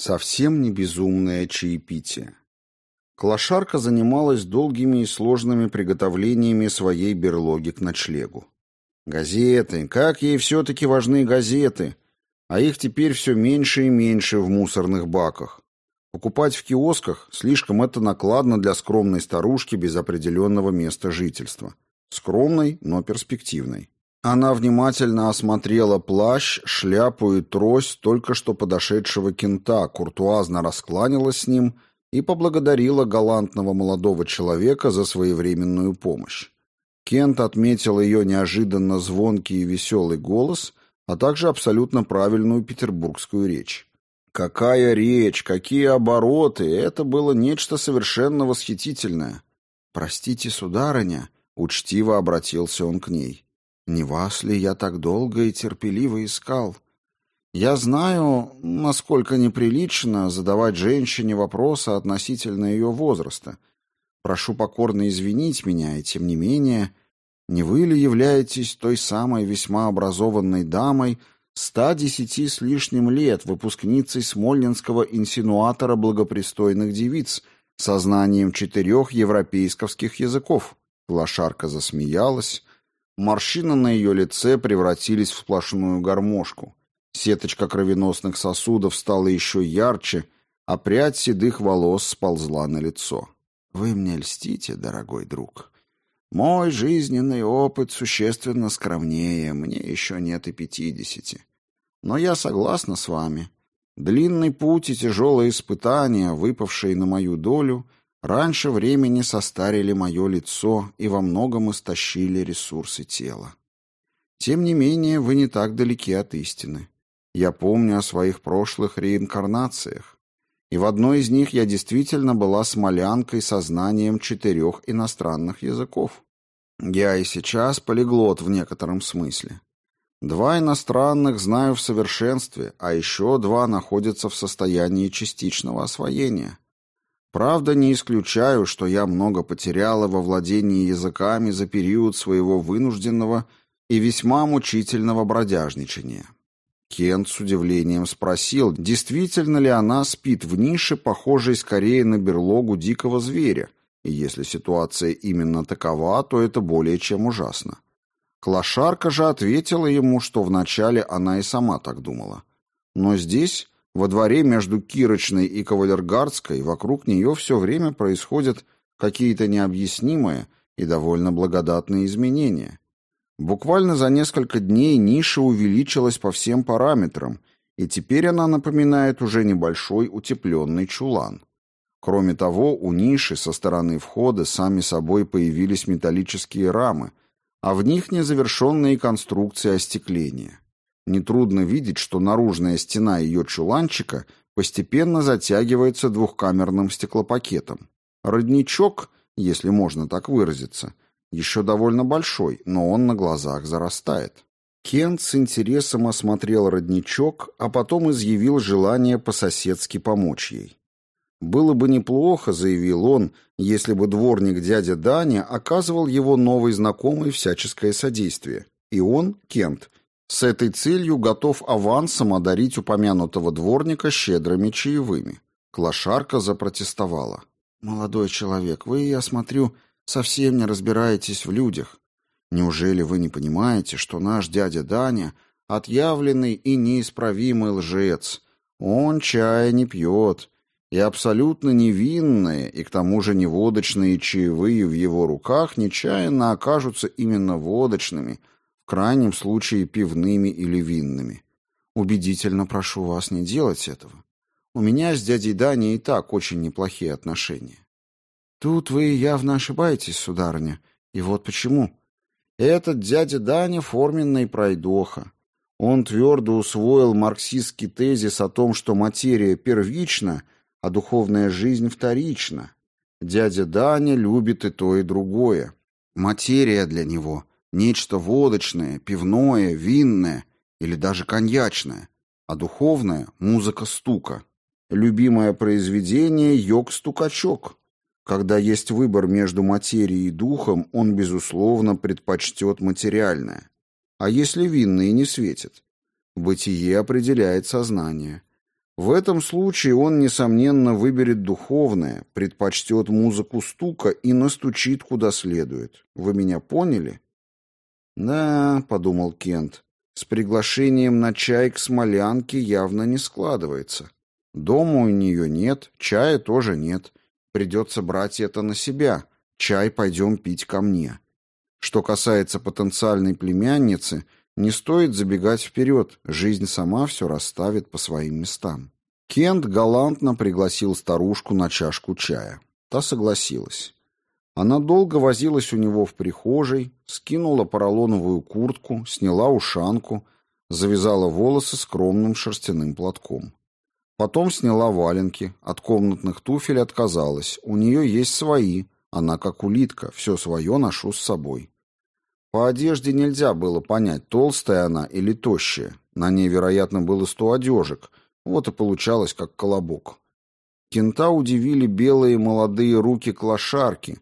Совсем не безумное чаепитие. Клошарка занималась долгими и сложными приготовлениями своей берлоги к ночлегу. Газеты, как ей все-таки важны газеты, а их теперь все меньше и меньше в мусорных баках. Покупать в киосках слишком это накладно для скромной старушки без определенного места жительства. Скромной, но перспективной. Она внимательно осмотрела плащ, шляпу и трость только что подошедшего кента, куртуазно раскланялась с ним и поблагодарила галантного молодого человека за своевременную помощь. Кент отметил ее неожиданно звонкий и веселый голос, а также абсолютно правильную петербургскую речь. Какая речь, какие обороты! Это было нечто совершенно восхитительное. «Простите, сударыня», — учтиво обратился он к ней. Не вас ли я так долго и терпеливо искал? Я знаю, насколько неприлично задавать женщине вопросы относительно ее возраста. Прошу покорно извинить меня, и тем не менее, не вы ли являетесь той самой весьма образованной дамой, ста десяти с лишним лет, выпускницей Смольнинского инсинуатора благопристойных девиц, со знанием четырех европейских языков? Лошарка засмеялась, Морщины на ее лице превратились в сплошную гармошку. Сеточка кровеносных сосудов стала еще ярче, а прядь седых волос сползла на лицо. «Вы мне льстите, дорогой друг. Мой жизненный опыт существенно скромнее, мне еще нет и пятидесяти. Но я согласна с вами. Длинный путь и тяжелые испытания, выпавшие на мою долю — раньше времени состарили мое лицо и во многом истощили ресурсы тела. Тем не менее, вы не так далеки от истины. Я помню о своих прошлых реинкарнациях, и в одной из них я действительно была смолянкой со знанием четырех иностранных языков. Я и сейчас полиглот в некотором смысле. Два иностранных знаю в совершенстве, а еще два находятся в состоянии частичного освоения. Правда, не исключаю, что я много потеряла во владении языками за период своего вынужденного и весьма мучительного бродяжничания. Кент с удивлением спросил, действительно ли она спит в нише, похожей скорее на берлогу дикого зверя, и если ситуация именно такова, то это более чем ужасно. Клошарка же ответила ему, что вначале она и сама так думала. Но здесь во дворе между Кирочной и Кавалергардской вокруг нее все время происходят какие-то необъяснимые и довольно благодатные изменения. Буквально за несколько дней ниша увеличилась по всем параметрам, и теперь она напоминает уже небольшой утепленный чулан. Кроме того, у ниши со стороны входа сами собой появились металлические рамы, а в них незавершенные конструкции остекления. Нетрудно видеть, что наружная стена ее чуланчика постепенно затягивается двухкамерным стеклопакетом. Родничок, если можно так выразиться, еще довольно большой, но он на глазах зарастает. Кент с интересом осмотрел родничок, а потом изъявил желание по-соседски помочь ей. «Было бы неплохо», — заявил он, «если бы дворник дядя Даня оказывал его новой знакомой всяческое содействие. И он, Кент, с этой целью готов авансом одарить упомянутого дворника щедрыми чаевыми. Клошарка запротестовала. «Молодой человек, вы, я смотрю, совсем не разбираетесь в людях. Неужели вы не понимаете, что наш дядя Даня — отъявленный и неисправимый лжец? Он чая не пьет, и абсолютно невинные, и к тому же неводочные чаевые в его руках нечаянно окажутся именно водочными — крайнем случае пивными или винными. Убедительно прошу вас не делать этого. У меня с дядей Даней и так очень неплохие отношения. Тут вы явно ошибаетесь, сударыня, и вот почему. Этот дядя Даня форменный пройдоха. Он твердо усвоил марксистский тезис о том, что материя первична, а духовная жизнь вторична. Дядя Даня любит и то, и другое. Материя для него Нечто водочное, пивное, винное или даже коньячное, а духовное — музыка стука. Любимое произведение — йог-стукачок. Когда есть выбор между материей и духом, он, безусловно, предпочтет материальное. А если винные не светит? Бытие определяет сознание. В этом случае он, несомненно, выберет духовное, предпочтет музыку стука и настучит куда следует. Вы меня поняли? Да, подумал Кент, с приглашением на чай к смолянке явно не складывается. Дома у нее нет, чая тоже нет. Придется брать это на себя. Чай пойдем пить ко мне. Что касается потенциальной племянницы – не стоит забегать вперед, жизнь сама все расставит по своим местам. Кент галантно пригласил старушку на чашку чая. Та согласилась. Она долго возилась у него в прихожей, скинула поролоновую куртку, сняла ушанку, завязала волосы скромным шерстяным платком. Потом сняла валенки, от комнатных туфель отказалась. У нее есть свои, она как улитка, все свое ношу с собой. По одежде нельзя было понять, толстая она или тощая. На ней, вероятно, было сто одежек. Вот и получалось, как колобок. Кента удивили белые молодые руки клошарки,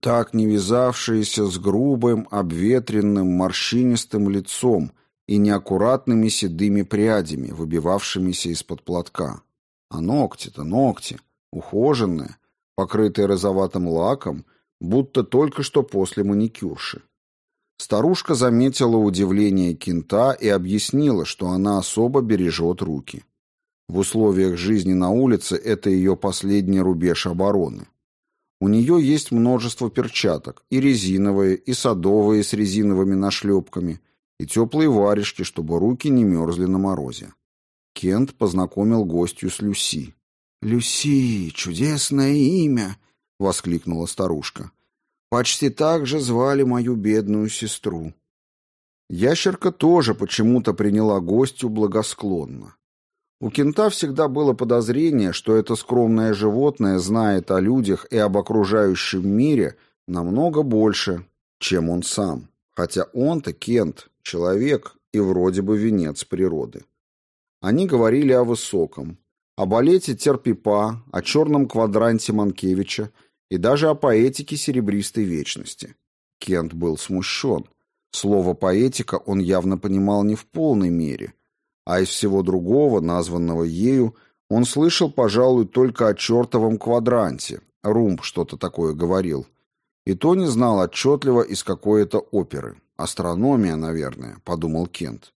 так не вязавшиеся с грубым, обветренным, морщинистым лицом и неаккуратными седыми прядями, выбивавшимися из-под платка. А ногти-то ногти, ухоженные, покрытые розоватым лаком, будто только что после маникюрши. Старушка заметила удивление кента и объяснила, что она особо бережет руки. В условиях жизни на улице это ее последний рубеж обороны. У нее есть множество перчаток, и резиновые, и садовые с резиновыми нашлепками, и теплые варежки, чтобы руки не мерзли на морозе. Кент познакомил гостью с Люси. «Люси, чудесное имя!» — воскликнула старушка. Почти так же звали мою бедную сестру. Ящерка тоже почему-то приняла гостю благосклонно. У кента всегда было подозрение, что это скромное животное знает о людях и об окружающем мире намного больше, чем он сам. Хотя он-то, Кент, человек и вроде бы венец природы. Они говорили о высоком, о балете Терпипа, о черном квадранте Манкевича и даже о поэтике серебристой вечности. Кент был смущен. Слово «поэтика» он явно понимал не в полной мере, а из всего другого, названного ею, он слышал, пожалуй, только о чертовом квадранте. Румб что-то такое говорил. И то не знал отчетливо из какой-то оперы. Астрономия, наверное, подумал Кент.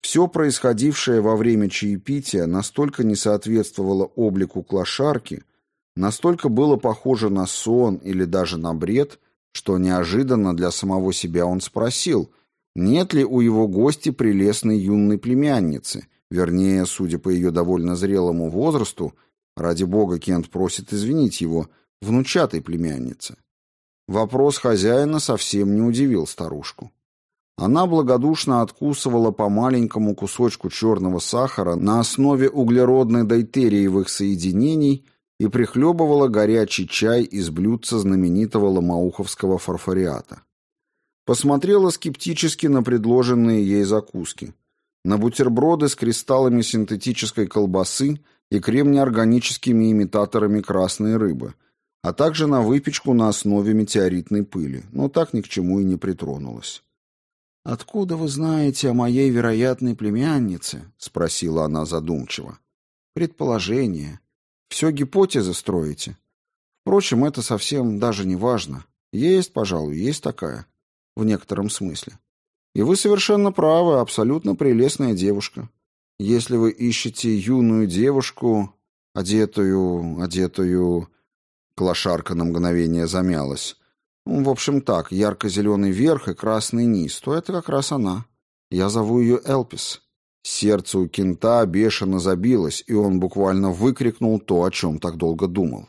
Все происходившее во время чаепития настолько не соответствовало облику клошарки, Настолько было похоже на сон или даже на бред, что неожиданно для самого себя он спросил, нет ли у его гости прелестной юной племянницы, вернее, судя по ее довольно зрелому возрасту, ради бога Кент просит извинить его, внучатой племянницы. Вопрос хозяина совсем не удивил старушку. Она благодушно откусывала по маленькому кусочку черного сахара на основе углеродно-дейтериевых соединений и прихлебывала горячий чай из блюдца знаменитого ломауховского фарфориата. Посмотрела скептически на предложенные ей закуски. На бутерброды с кристаллами синтетической колбасы и кремнеорганическими имитаторами красной рыбы, а также на выпечку на основе метеоритной пыли, но так ни к чему и не притронулась. «Откуда вы знаете о моей вероятной племяннице?» — спросила она задумчиво. «Предположение. Все гипотезы строите. Впрочем, это совсем даже не важно. Есть, пожалуй, есть такая. В некотором смысле. И вы совершенно правы, абсолютно прелестная девушка. Если вы ищете юную девушку, одетую, одетую... Клошарка на мгновение замялась. Ну, в общем так, ярко-зеленый верх и красный низ, то это как раз она. Я зову ее Элпис. Сердце у кента бешено забилось, и он буквально выкрикнул то, о чем так долго думал.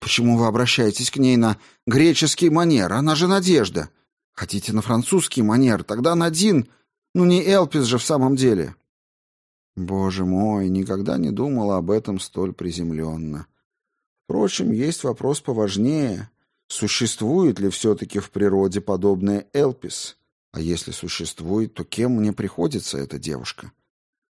«Почему вы обращаетесь к ней на греческий манер? Она же Надежда. Хотите на французский манер? Тогда Надин. Ну не Элпис же в самом деле». Боже мой, никогда не думала об этом столь приземленно. Впрочем, есть вопрос поважнее. Существует ли все-таки в природе подобная Элпис? А если существует, то кем мне приходится эта девушка?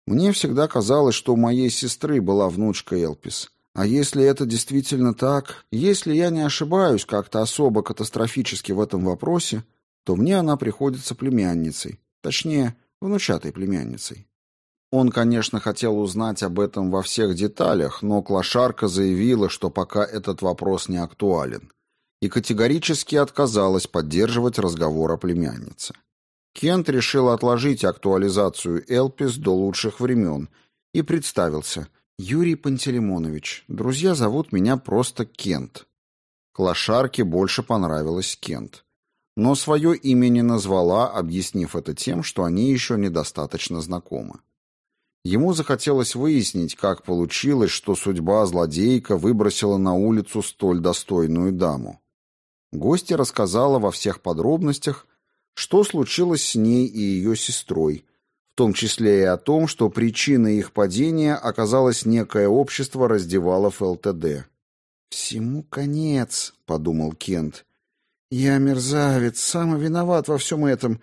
Мне всегда казалось, что у моей сестры была внучка Элпис. А если это действительно так, если я не ошибаюсь как-то особо катастрофически в этом вопросе, то мне она приходится племянницей, точнее, внучатой племянницей. Он, конечно, хотел узнать об этом во всех деталях, но Клошарка заявила, что пока этот вопрос не актуален, и категорически отказалась поддерживать разговор о племяннице. Кент решил отложить актуализацию Элпис до лучших времен и представился. «Юрий Пантелеймонович, друзья зовут меня просто Кент». Клошарке больше понравилось Кент. Но свое имя не назвала, объяснив это тем, что они еще недостаточно знакомы. Ему захотелось выяснить, как получилось, что судьба злодейка выбросила на улицу столь достойную даму. Гостья рассказала во всех подробностях, что случилось с ней и ее сестрой, в том числе и о том, что причиной их падения оказалось некое общество раздевалов ЛТД. «Всему конец», — подумал Кент. «Я мерзавец, сам виноват во всем этом,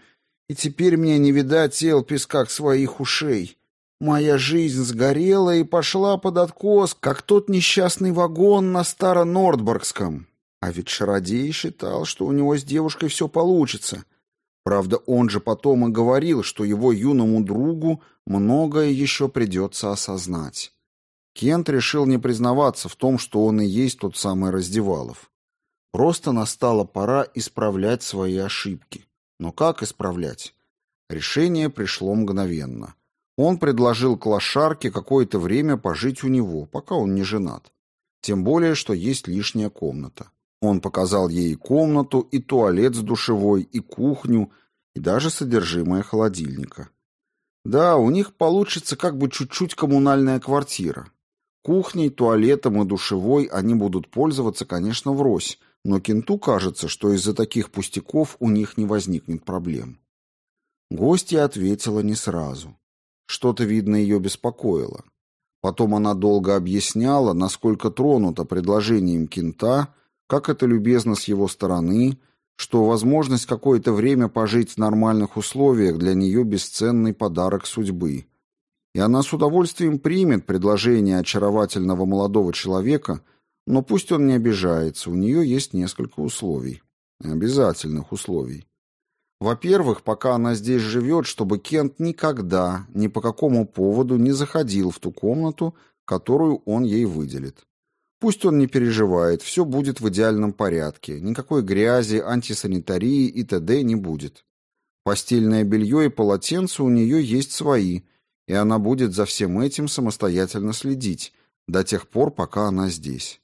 и теперь мне не видать Элпис как своих ушей». Моя жизнь сгорела и пошла под откос, как тот несчастный вагон на Старо-Нордборгском. А ведь Шародей считал, что у него с девушкой все получится. Правда, он же потом и говорил, что его юному другу многое еще придется осознать. Кент решил не признаваться в том, что он и есть тот самый Раздевалов. Просто настала пора исправлять свои ошибки. Но как исправлять? Решение пришло мгновенно. Он предложил Клошарке какое-то время пожить у него, пока он не женат. Тем более, что есть лишняя комната. Он показал ей комнату, и туалет с душевой, и кухню, и даже содержимое холодильника. Да, у них получится как бы чуть-чуть коммунальная квартира. Кухней, туалетом и душевой они будут пользоваться, конечно, врозь, но Кенту кажется, что из-за таких пустяков у них не возникнет проблем. Гостья ответила не сразу. Что-то, видно, ее беспокоило. Потом она долго объясняла, насколько тронута предложением Кента, как это любезно с его стороны, что возможность какое-то время пожить в нормальных условиях для нее бесценный подарок судьбы. И она с удовольствием примет предложение очаровательного молодого человека, но пусть он не обижается, у нее есть несколько условий. Обязательных условий. Во-первых, пока она здесь живет, чтобы Кент никогда, ни по какому поводу не заходил в ту комнату, которую он ей выделит. Пусть он не переживает, все будет в идеальном порядке, никакой грязи, антисанитарии и т.д. не будет. Постельное белье и полотенце у нее есть свои, и она будет за всем этим самостоятельно следить, до тех пор, пока она здесь.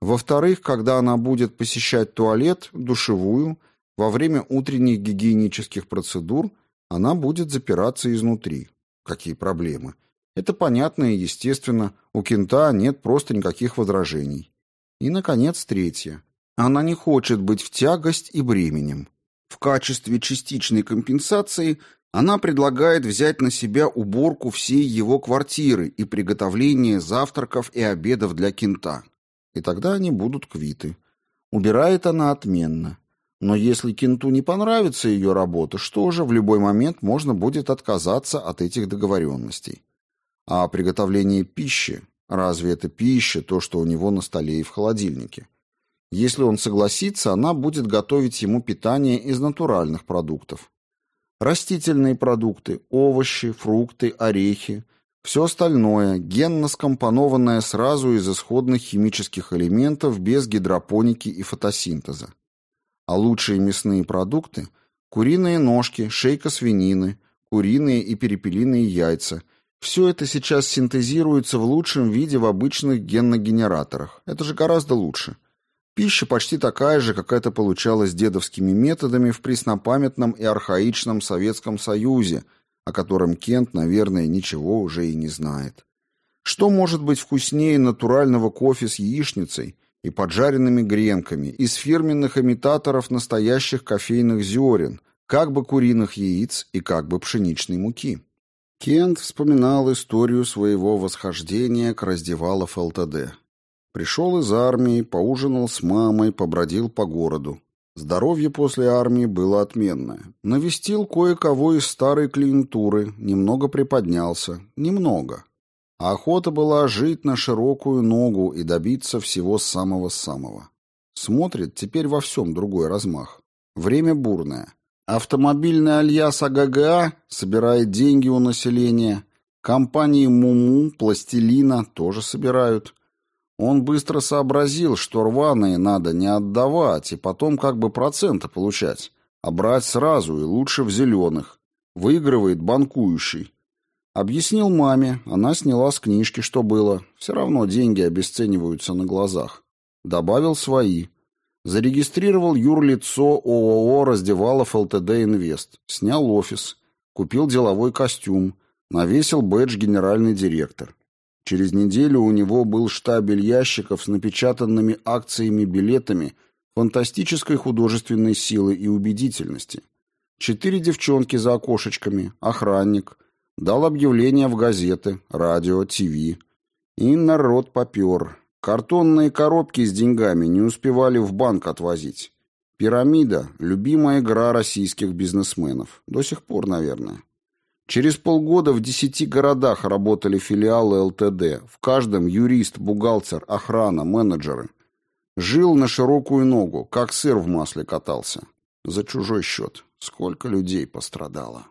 Во-вторых, когда она будет посещать туалет, душевую – во время утренних гигиенических процедур она будет запираться изнутри. Какие проблемы? Это понятно и естественно. У кента нет просто никаких возражений. И, наконец, третье. Она не хочет быть в тягость и бременем. В качестве частичной компенсации она предлагает взять на себя уборку всей его квартиры и приготовление завтраков и обедов для кента. И тогда они будут квиты. Убирает она отменно. Но если Кенту не понравится ее работа, что же, в любой момент можно будет отказаться от этих договоренностей. А приготовление пищи, разве это пища, то, что у него на столе и в холодильнике? Если он согласится, она будет готовить ему питание из натуральных продуктов. Растительные продукты, овощи, фрукты, орехи, все остальное, генно скомпонованное сразу из исходных химических элементов без гидропоники и фотосинтеза. А лучшие мясные продукты – куриные ножки, шейка свинины, куриные и перепелиные яйца – все это сейчас синтезируется в лучшем виде в обычных генногенераторах. Это же гораздо лучше. Пища почти такая же, как это получалось дедовскими методами в преснопамятном и архаичном Советском Союзе, о котором Кент, наверное, ничего уже и не знает. Что может быть вкуснее натурального кофе с яичницей и поджаренными гренками из фирменных имитаторов настоящих кофейных зерен, как бы куриных яиц и как бы пшеничной муки. Кент вспоминал историю своего восхождения к раздевалов ЛТД. Пришел из армии, поужинал с мамой, побродил по городу. Здоровье после армии было отменное. Навестил кое-кого из старой клиентуры, немного приподнялся. Немного. А охота была жить на широкую ногу и добиться всего самого-самого. Смотрит теперь во всем другой размах. Время бурное. Автомобильный альяс АГГА собирает деньги у населения. Компании Муму, Пластилина тоже собирают. Он быстро сообразил, что рваные надо не отдавать и потом как бы проценты получать, а брать сразу и лучше в зеленых. Выигрывает банкующий. Объяснил маме, она сняла с книжки, что было. Все равно деньги обесцениваются на глазах. Добавил свои. Зарегистрировал юрлицо ООО «Раздевалов ЛТД Инвест». Снял офис. Купил деловой костюм. Навесил бэдж «Генеральный директор». Через неделю у него был штабель ящиков с напечатанными акциями-билетами фантастической художественной силы и убедительности. Четыре девчонки за окошечками, охранник. Дал объявления в газеты, радио, ТВ. И народ попер. Картонные коробки с деньгами не успевали в банк отвозить. Пирамида – любимая игра российских бизнесменов. До сих пор, наверное. Через полгода в десяти городах работали филиалы ЛТД, в каждом юрист, бухгалтер, охрана, менеджеры. Жил на широкую ногу, как сыр в масле катался. За чужой счет. Сколько людей пострадало.